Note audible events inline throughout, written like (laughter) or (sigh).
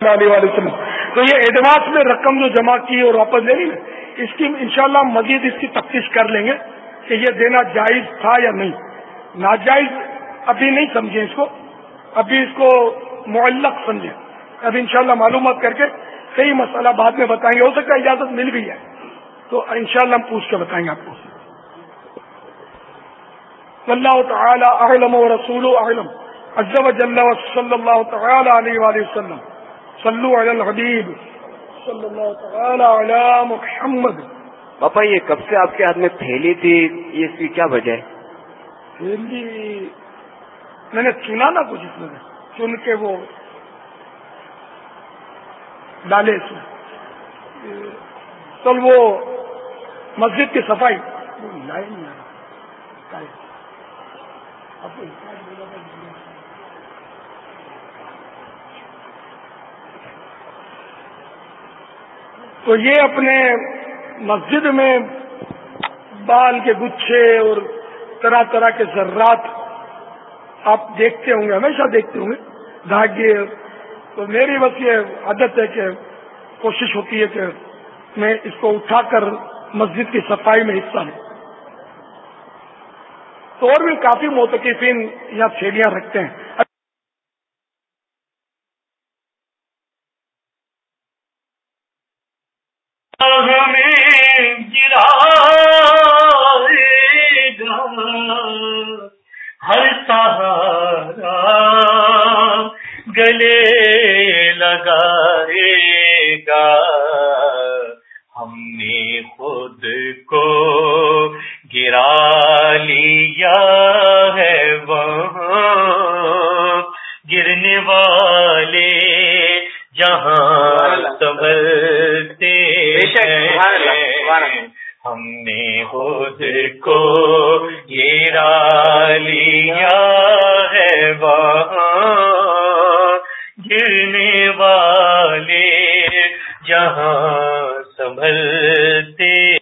علیہ وسلم. تو یہ اعتماد میں رقم جو جمع کی اور واپس لے لی اس کی انشاءاللہ مزید اس کی تفتیش کر لیں گے کہ یہ دینا جائز تھا یا نہیں. ناجائز ابھی نہیں سمجھیں اس کو، ابھی اس کو معلق سمجھیں. ابھی انشاءاللہ معلومات کر کے کئی مسئلہ بعد میں بتائیں گے، ہو سکتا ہے اجازت مل گئی ہے تو انشاءاللہ ہم پوچھ کے بتائیں گے آپ کو. اللہ تعالی اعلم و رسول اعلم. عز و جل و صلی اللہ تعالی علیہ وآلہ وسلم. صلو علی الحبیب. صلی اللہ تعالی علی محمد. پاپا یہ کب سے آپ کے ہاتھ میں پھیلی تھی؟ یہ اس کی کیا وجہ ہے؟ پھیلی میں نے چنا نا کچھ اس میں چن کے وہ ڈالے اس میں۔ چل وہ مسجد کی صفائی۔ لائن تو یہ اپنے مسجد میں بال کے گچھے اور طرح طرح کے ذرات آپ دیکھتے ہوں گے، ہمیشہ دیکھتے ہوں گے۔ دھاگے تو میری بس یہ عادت ہے کہ کوشش ہوتی ہے کہ میں اس کو اٹھا کر مسجد کی صفائی میں حصہ لوں۔ تو اور بھی کافی موتقفین یہاں تھیلیاں رکھتے ہیں۔ گلے لگائے گا۔ ہم نے خود کو گرا لیا ہے وہاں۔ گرنے والے جہاں سنبھلتے ہیں۔ ہم نے خود کو گرا لیا ہے وہاں۔ جہاں سنبھلتے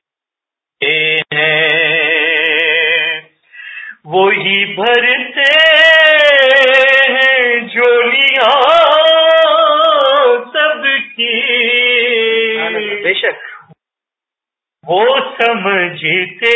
ہیں وہی بھرتے ہیں جولیاں سب کی۔ بے شک۔ وہ سمجھتے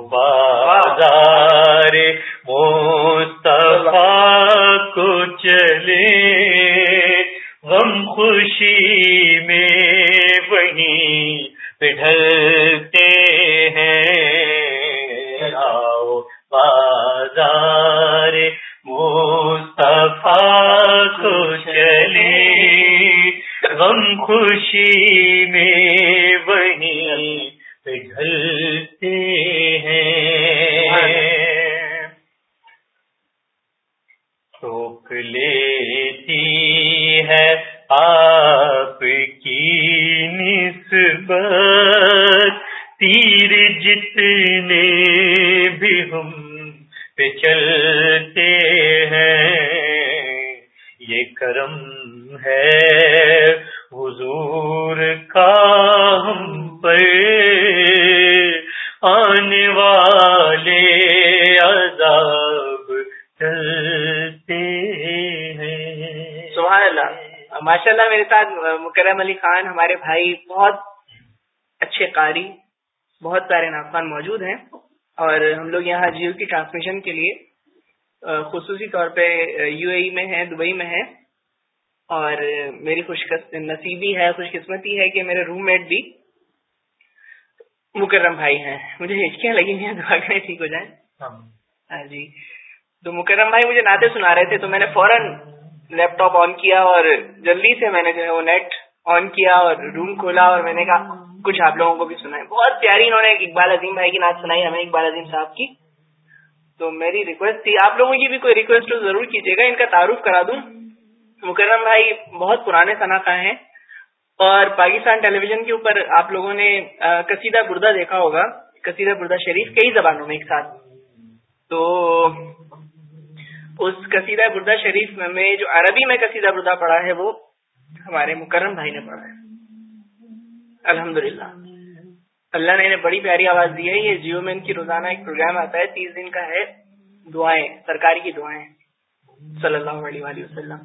توبہ ہم پہ چلتے ہیں۔ یہ کرم ہے حضور کا ہم پر۔ آنے والے عذاب چلتے ہیں۔ سبحان اللہ۔ ماشاء اللہ میرے ساتھ مکرم علی خان ہمارے بھائی بہت اچھے قاری، بہت پیارے ناخوان موجود ہیں۔ اور ہم لوگ یہاں جیو کی ٹرانسمیشن کے لیے خصوصی طور پہ یو اے میں ہیں دبئی میں ہیں۔ اور میری خوش نصیبی ہے خوش قسمتی ہے کہ میرے روم میٹ بھی مکرم بھائی ہیں۔ مجھے ہچکیاں لگی ہیں دعا کریں ٹھیک ہو جائیں۔ ہاں جی۔ تو مکرم بھائی مجھے ناطے سنا رہے تھے تو میں نے فوراً لیپ ٹاپ آن کیا اور جلدی سے میں نے جو ہے وہ نیٹ آن کیا اور روم کھولا اور میں نے کہا کچھ آپ لوگوں کو بھی سنا بہت پیاری انہوں نے اقبال عظیم بھائی کی نعت سنائی ہمیں اقبال عظیم صاحب کی تو میری ریکویسٹ تھی آپ لوگوں کی بھی کوئی ریکویسٹ ہو ضرور کیجیے گا ان کا تعارف کرا دوں مکرم بھائی بہت پرانے صنع ہیں اور پاکستان ٹیلی ویژن کے اوپر آپ لوگوں نے قصیدہ بردہ دیکھا ہوگا قصیدہ بردہ شریف کئی زبانوں میں ایک ساتھ تو اس قصیدہ بردہ شریف میں جو عربی میں قصیدہ بردہ پڑھا ہے وہ ہمارے مکرم بھائی نے پڑھا ہے۔ الحمد اللہ نے انہیں بڑی پیاری آواز دی ہے۔ یہ جیو میں ان کی روزانہ ایک پروگرام آتا ہے۔ تیس دن کا ہے۔ دعائیں، سرکاری کی دعائیں۔ صلی اللہ علیہ وآلہ وسلم۔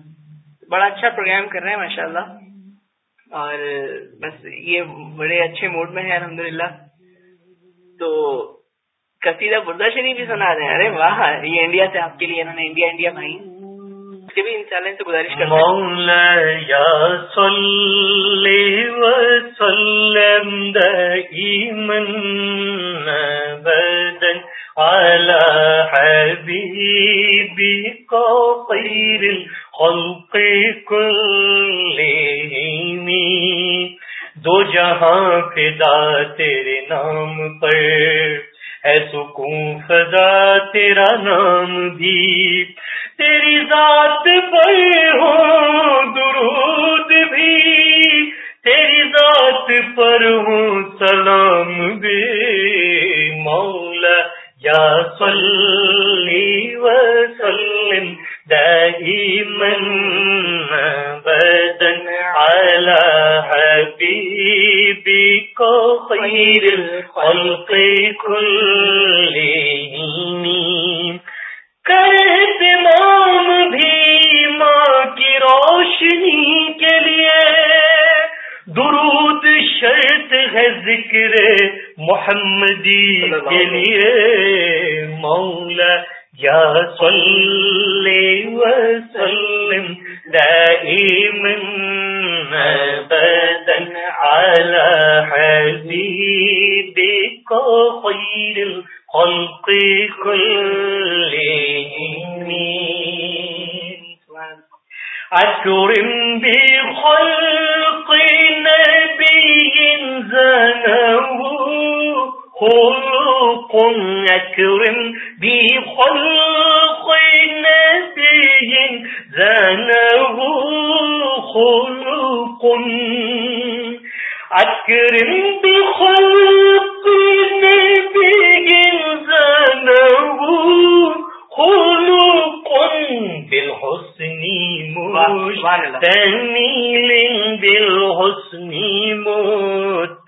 بڑا اچھا پروگرام کر رہے ہیں ماشاء اللہ اور بس یہ بڑے اچھے موڈ میں ہے الحمد تو قصیدہ بردہ شریف بھی سنا دیں۔ ارے واہ، یہ انڈیا سے آپ کے لیے، انہوں نے انڈیا انڈیا بھائی۔ کے بھی انشاءاللہ ان سے گزارش کر مولا یا صلی وسلم دائما بدن على حبيبك خير الخلق كلهم دو جہاں فدا تیرے نام پر ہے سکون فضا تیرا نام بھی۔ تیری ذات پر ہو درود بھی۔ تیری ذات پر ہو سلام بھی۔ مولا یا صلی وسلم، دائما بدن على حبيبك خير الخلق كلهم محمدی کے لیے مولا یا صلی وسلم دائما بالحسن مشتمل بالحسن متسم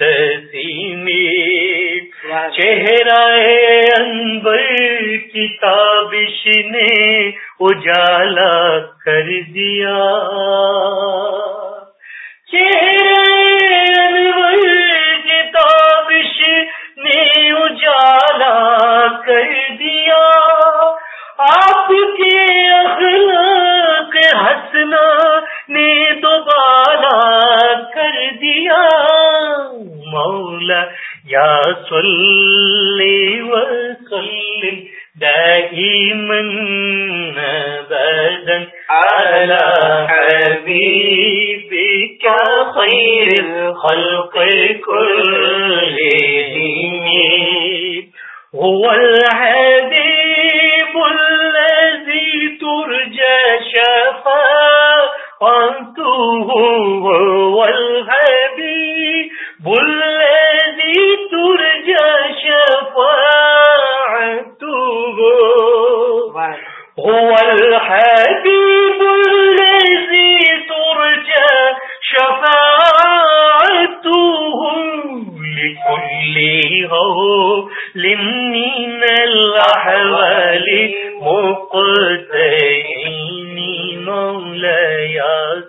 على حبيبك خير الخلق كلهم هو الحبيب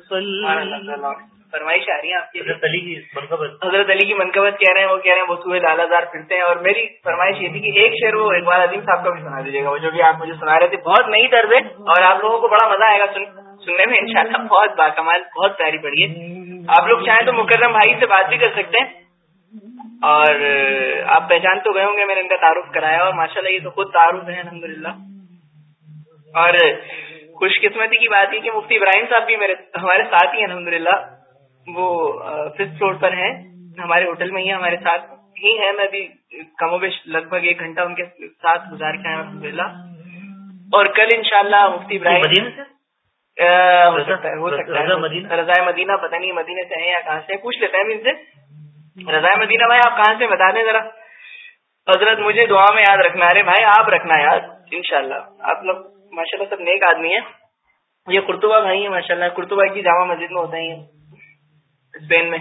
صلى فرمائش آ رہی ہے آپ کی۔ حضرت علی کی منقبت۔ حضرت علی کی منقبت کہہ رہے ہیں وہ کہہ رہے ہیں وہ صبح لالا دار پھرتے ہیں۔ اور میری فرمائش یہ تھی کہ ایک شعر وہ اقبال عظیم صاحب کا بھی سنا دیجیے گا وہ جو بھی آپ مجھے سنا رہے تھے۔ بہت نئی طرز ہے اور آپ لوگوں کو بڑا مزہ آئے گا سننے میں انشاءاللہ۔ بہت باکمال بہت پیاری پڑی ہے۔ آپ لوگ چاہیں تو مکرم بھائی سے بات بھی کر سکتے ہیں۔ اور آپ پہچان تو گئے ہوں گے میں نے ان کا تعارف کرایا اور ماشاء یہ تو خود تعارف ہے الحمد اور خوش قسمتی کی بات ہے کہ مفتی ابراہیم صاحب بھی میرے ہمارے ساتھ ہی الحمد وہ ففتھ فلور پر ہیں۔ ہمارے ہوٹل میں ہی ہمارے ساتھ ہی ہیں۔ میں بھی کم و بیش لگ بھگ ایک گھنٹہ ان کے ساتھ گزار کے آیا الحمد للہ اور کل انشاءاللہ مفتی ابراہیم ہو سکتا ہے ہو سکتا ہے۔ رضائے مدینہ؟ پتہ نہیں مدینہ سے ہیں یا کہاں سے پوچھ لیتے ہیں ان سے۔ رضائے مدینہ بھائی آپ کہاں سے بتا دیں ذرا۔ حضرت مجھے دعا میں یاد رکھنا ارے بھائی آپ رکھنا یاد انشاءاللہ۔ آپ لوگ ماشاء اللہ سب نیک آدمی ہیں۔ یہ کرتبہ بھائی ہیں ماشاء اللہ کرتبہ کی جامع مسجد میں ہوتا ہی اسپین میں۔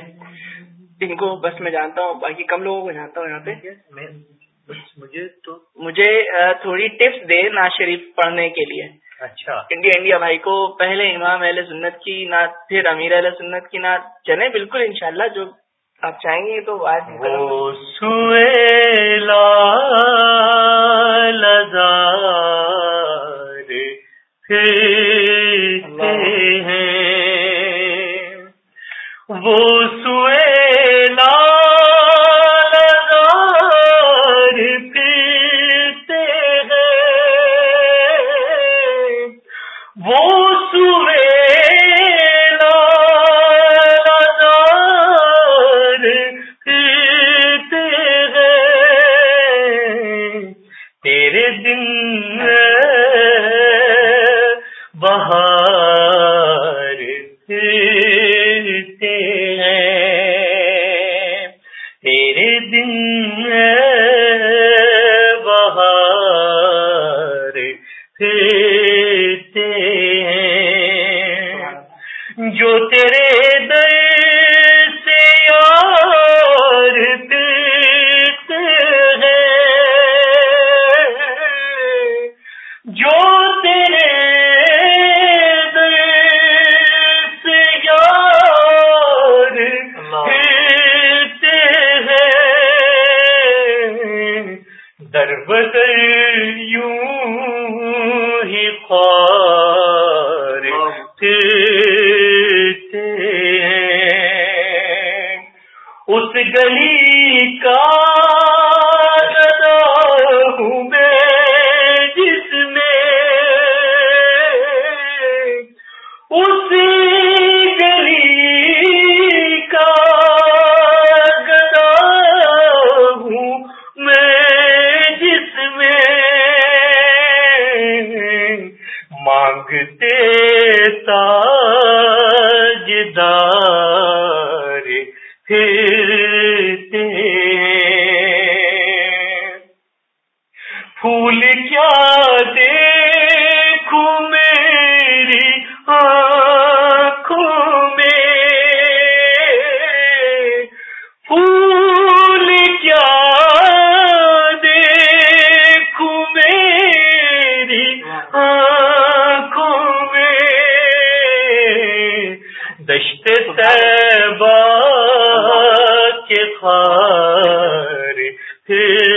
ان کو بس میں جانتا ہوں باقی کم لوگوں کو جانتا ہوں یہاں پہ۔ مجھے تو مجھے تھوڑی ٹپس دے ناز شریف پڑھنے کے لیے۔ اچھا۔ انڈیا انڈیا بھائی کو پہلے امام اہل سنت کی نعت پھر امیر اہل سنت کی نعت چلے بالکل انشاءاللہ۔ جو آپ چاہیں گے تو آج وہ سویلا کے ہار ہے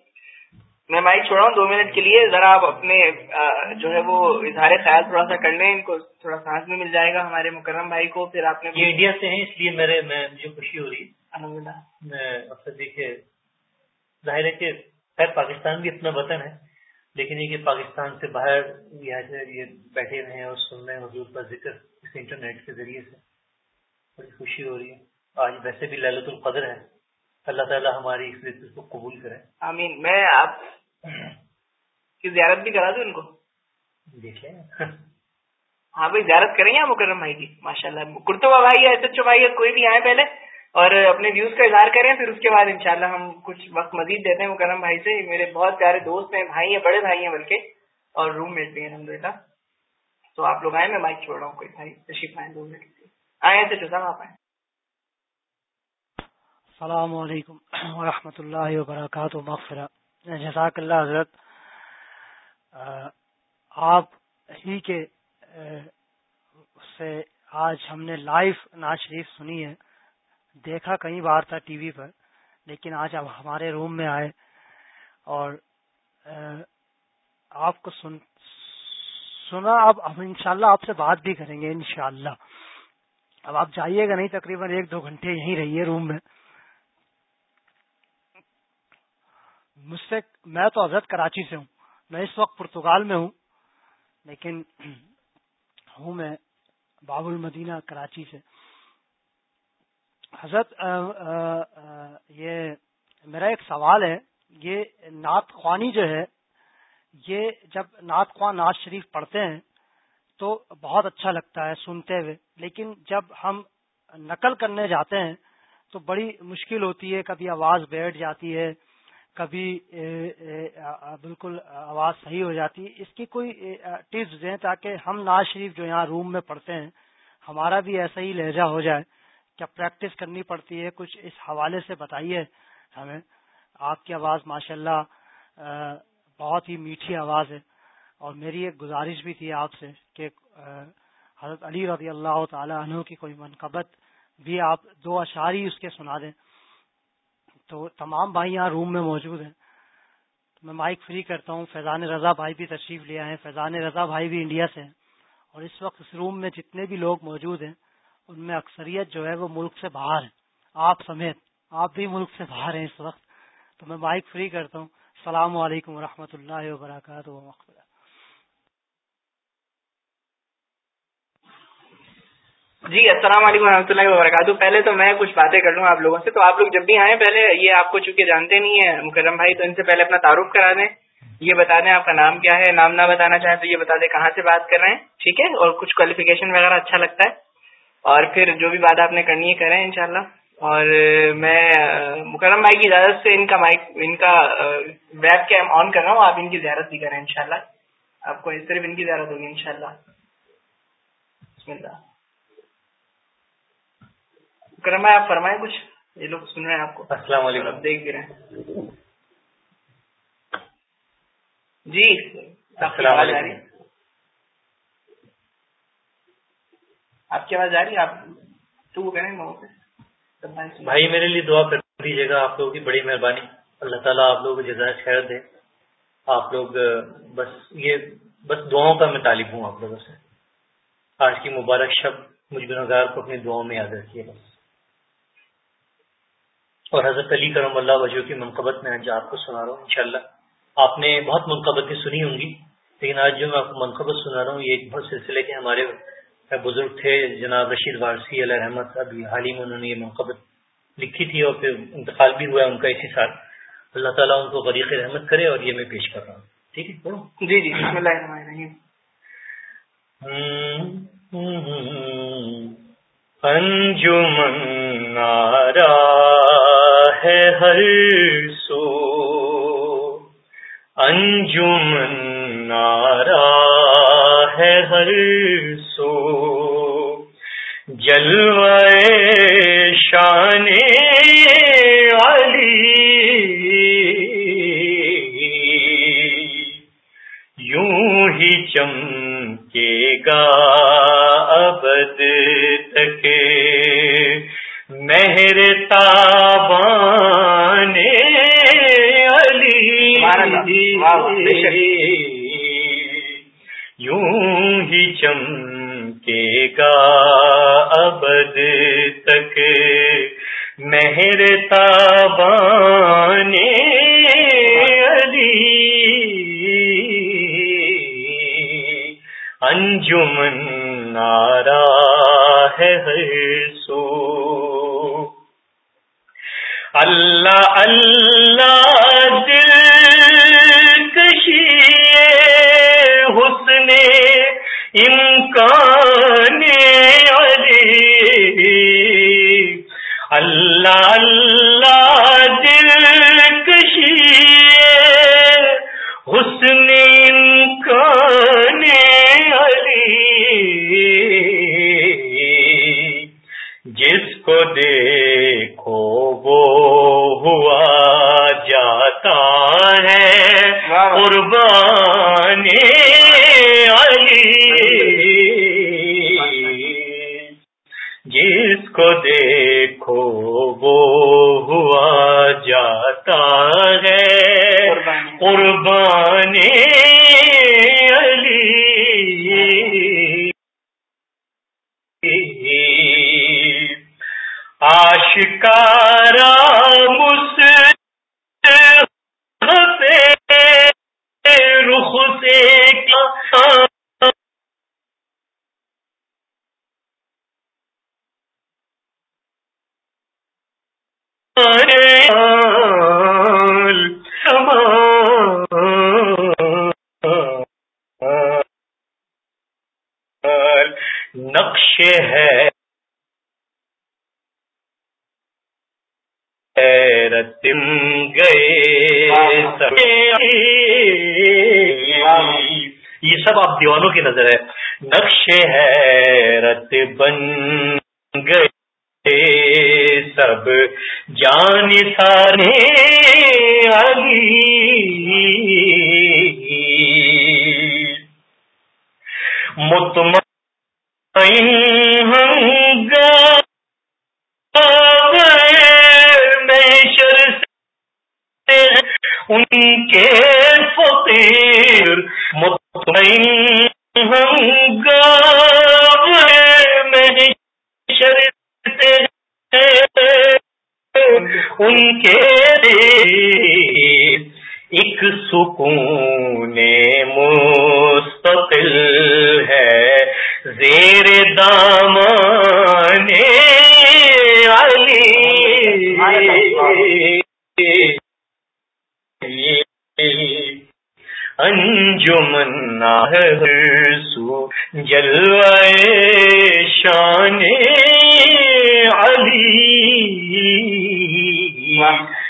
میں مائک چھوڑا ہوں دو منٹ کے لیے ذرا آپ اپنے جو ہے وہ اظہار خیال تھوڑا سا کر لیں ان کو تھوڑا سانس بھی مل جائے گا ہمارے مکرم بھائی کو پھر آپ نے یہ انڈیا سے ہیں اس لیے میرے میں مجھے خوشی ہو رہی الحمد للہ میں دیکھیے ظاہر ہے کہ خیر پاکستان بھی اپنا وطن ہے لیکن یہ کہ پاکستان سے باہر یہاں سے یہ بیٹھے ہوئے ہیں اور سن رہے ہیں حضور کا ذکر اس انٹرنیٹ کے ذریعے سے۔ بڑی خوشی ہو رہی ہے۔ آج ویسے بھی للت القدر ہے۔ اللہ تعالیٰ ہماری اس کو قبول کرے۔ آمین۔ میں آپ کی زیارت بھی کرا دوں ان کو؟ ہاں بھائی زیارت کریں گے مکرم بھائی کی؟ ماشاء اللہ کرتوا بھائی ایس ایچ او بھائی کوئی بھی آئے پہلے اور اپنے ویوز کا اظہار کریں پھر اس کے بعد انشاءاللہ ہم کچھ وقت مزید دیتے ہیں مکرم بھائی سے۔ میرے بہت پیارے دوست ہیں بھائی ہیں بڑے بھائی ہیں بلکہ اور روم میٹ بھی ہیں الحمد للہ تو آپ لوگ آئے میں مائک چھوڑ رہا ہوں کوئی بھائی تشریف آئے دو منٹ آئے تھے جو آپ آئے السلام علیکم ورحمۃ اللہ وبرکاتہ مغفرہ۔ جزاک اللہ حضرت آپ ہی کے سے آج ہم نے لائیو ناز شریف سنی ہے، دیکھا کئی بار تھا ٹی وی پر، لیکن آج اب ہمارے روم میں آئے اور آپ کو سن، سنا، اب ہم انشاءاللہ آپ سے بات بھی کریں گے انشاءاللہ۔ اب آپ جائیے گا نہیں، تقریباً ایک دو گھنٹے یہیں رہیے روم میں۔ مجھ سے میں تو حضرت کراچی سے ہوں۔ میں اس وقت پرتگال میں ہوں۔ لیکن (clears throat) ہوں میں باب المدینہ کراچی سے۔ حضرت یہ میرا ایک سوال ہے۔ یہ نعت خوانی جو ہے، یہ جب نعت خواہ نعت شریف پڑھتے ہیں تو بہت اچھا لگتا ہے سنتے ہوئے۔ لیکن جب ہم نقل کرنے جاتے ہیں تو بڑی مشکل ہوتی ہے، کبھی آواز بیٹھ جاتی ہے۔ کبھی بالکل آواز صحیح ہو جاتی۔ ہے اس کی کوئی ٹپس دیں تاکہ ہم ناز شریف جو یہاں روم میں پڑھتے ہیں، ہمارا بھی ایسا ہی لہجہ ہو جائے کیا پریکٹس کرنی پڑتی ہے، کچھ اس حوالے سے بتائیے ہمیں۔ آپ کی آواز ماشاء اللہ بہت ہی میٹھی آواز ہے۔ اور میری ایک گزارش بھی تھی آپ سے کہ حضرت علی رضی اللہ تعالی عنہ کی کوئی منقبت بھی آپ دو اشاری اس کے سنا دیں۔ تو تمام بھائی یہاں روم میں موجود ہیں۔ تو میں مائک فری کرتا ہوں۔ فیضان رضا بھائی بھی تشریف لیا ہے فیضان رضا بھائی بھی انڈیا سے ہیں۔ اور اس وقت اس روم میں جتنے بھی لوگ موجود ہیں، ان میں اکثریت جو ہے وہ ملک سے باہر ہے آپ سمیت آپ بھی ملک سے باہر ہیں اس وقت۔ تو میں مائک فری کرتا ہوں۔ السلام علیکم و اللہ وبرکاتہ۔ جی السلام علیکم و اللہ وبرکاتہ۔ پہلے تو میں کچھ باتیں کر لوں آپ لوگوں سے۔ تو آپ لوگ جب بھی آئیں، پہلے یہ آپ کو چونکہ جانتے نہیں ہیں، مکرم بھائی، تو ان سے پہلے اپنا تعارف کرا دیں۔ یہ بتا دیں آپ کا نام کیا ہے۔ نام نہ بتانا چاہیں تو یہ بتا دیں کہاں سے بات کر رہے ہیں، ٹھیک ہے؟ اور کچھ کوالیفیکیشن وغیرہ اچھا لگتا ہے۔ اور پھر جو بھی بات آپ نے کرنی ہے، کریں انشاءاللہ۔ اور میں، مکرم بھائی کی اجازت سے ان کا مائک ان کا ویب کیم آن کر رہا ہوں۔ آپ ان کی زیارت بھی کریں انشاءاللہ۔ آپ کو صرف ان کی زیارت ہوگی انشاءاللہ۔ بسم اللہ۔ بھائی آپ فرمائیں کچھ؟ یہ لوگ سن رہے ہیں آپ کو۔ السلام علیکم۔ دیکھ بھی رہے ہیں جی السلام علیکم۔ آپ کی آواز آ رہی ہے؟ آپ تو بھائی میرے لیے دعا کر دیجیے گا آپ لوگوں کی بڑی مہربانی۔ اللہ تعالیٰ آپ لوگوں کو جزائر خیر دے۔ آپ لوگ بس یہ بس دعاؤں کا میں طالب ہوں آپ لوگوں سے۔ آج کی مبارک شب مجھ گنگار کو اپنی دعاؤں میں یاد رکھیے بس۔ اور حضرت علی کرم اللہ وجہ کی منقبت میں آج آپ کو سنا رہا ہوں انشاءاللہ آپ نے بہت منقبتیں سنی ہوں گی لیکن آج جو میں آپ کو منقبت سنا رہا ہوں یہ ایک بہت سلسلے کے ہمارے بزرگ تھے جناب رشید وارسی علیہ رحمت صاحب حال ہی میں انہوں نے یہ منقبت لکھی تھی اور پھر انتقال بھی ہوا ان کا اسی سال اللہ تعالیٰ ان کو غریق رحمت کرے اور یہ میں پیش کر رہا ہوں ٹھیک ہے جی جی بسم اللہ الرحمن الرحیم انجمن نارا ہے ہر سو۔ انجمن نارا ہے ہر سو۔ جلوے شان علی۔ یوں ہی چمکے گا ابد تک مہر تابان یوں ہی چمکے گا ابد تک مہر تابان علی انجمن نارا ہے سو اللہ اللہ دل کشی حسن امکان علی۔ اللہ اللہ دل کشی حسن سے کیا؟ نقش ہے۔ رتم دیوانوں کی نظر ہے۔ نقش ہے رت بن گئے سب جان سارے مطمئن ہم سے ان کے فقیر۔ مطمئن ہم سو جلوائے شان علی۔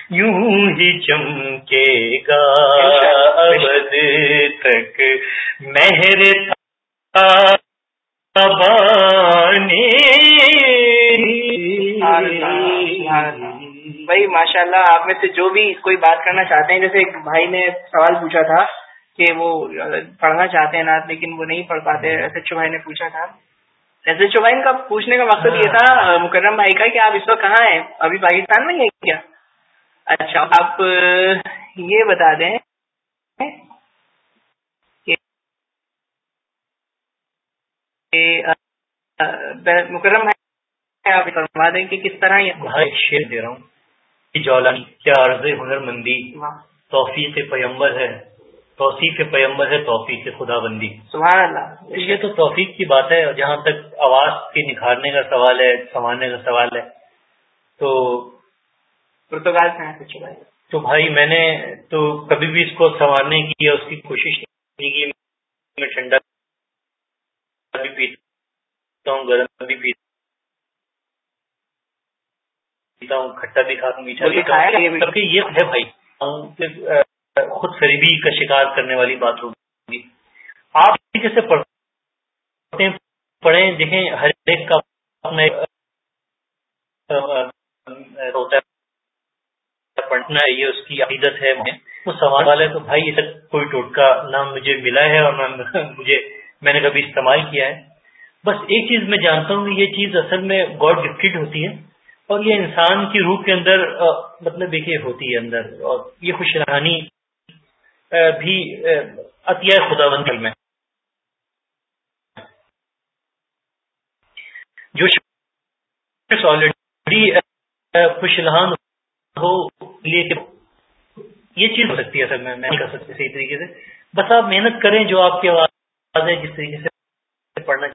یوں ہی چمکے گا ابد تک مہر بھائی ماشاء اللہ آپ میں سے جو بھی کوئی بات کرنا چاہتے ہیں، جیسے ایک بھائی نے سوال پوچھا تھا کہ وہ پڑھنا چاہتے ہیں نعت لیکن وہ نہیں پڑھ پاتے۔ ایس ایچ او بھائی نے پوچھا تھا۔ ایس ایچ او بھائی کا پوچھنے کا مقصد یہ تھا مکرم بھائی کا کہ آپ اس وقت کہاں ہیں؟ ابھی پاکستان میں ہی ہیں کیا؟ اچھا آپ یہ بتا دیں مکرم بھائی آپ فرما دیں کہ کس طرح شیر دے رہا ہوں۔ جولانی کیا عرض ہنر مندی توفیق پیمبر ہے۔ توفیق پیمبر ہے توفیق خدا بندی۔ سبحان اللہ۔ یہ تو توفیق کی بات ہے جہاں تک آواز کے نکھارنے کا سوال ہے سنوارنے کا سوال ہے تو پرتگال سے تو بھائی میں نے تو کبھی بھی اس کو سنوارنے کی یا اس کی کوشش نہیں کی میں ٹھنڈا بھی پیتا ہوں گرم بھی پیتا ہوں کھٹا بھی کھاتا ہوں میٹھا یہ ہے بھائی خود فریبی کا شکار کرنے والی بات ہوگی۔ آپ جیسے پڑھتے پڑھیں دیکھیں ہر ایک کا اپنا ہوتا ہے۔ پڑھنا یہ اس کی عقیدت ہے۔ وہ سوال والا ہے تو بھائی، یہ تک کوئی ٹوٹکا نہ مجھے ملا ہے اور نہ (laughs) مجھے میں نے کبھی استعمال کیا ہے۔ بس ایک چیز میں جانتا ہوں کہ یہ چیز اصل میں گاڈ گفٹڈ ہوتی ہے اور یہ انسان کی روح کے اندر مطلب دیکھیے ہوتی ہے اندر اور یہ خوش رحانی بھی عطیہ خدا بندی میں جو آلریڈی خوش لہان ہو یہ چیز ہو سکتی ہے سر میں نہیں کر سکتی صحیح طریقے سے۔ بس آپ محنت کریں جو آپ کی آواز ہے، جس طریقے سے پڑھنا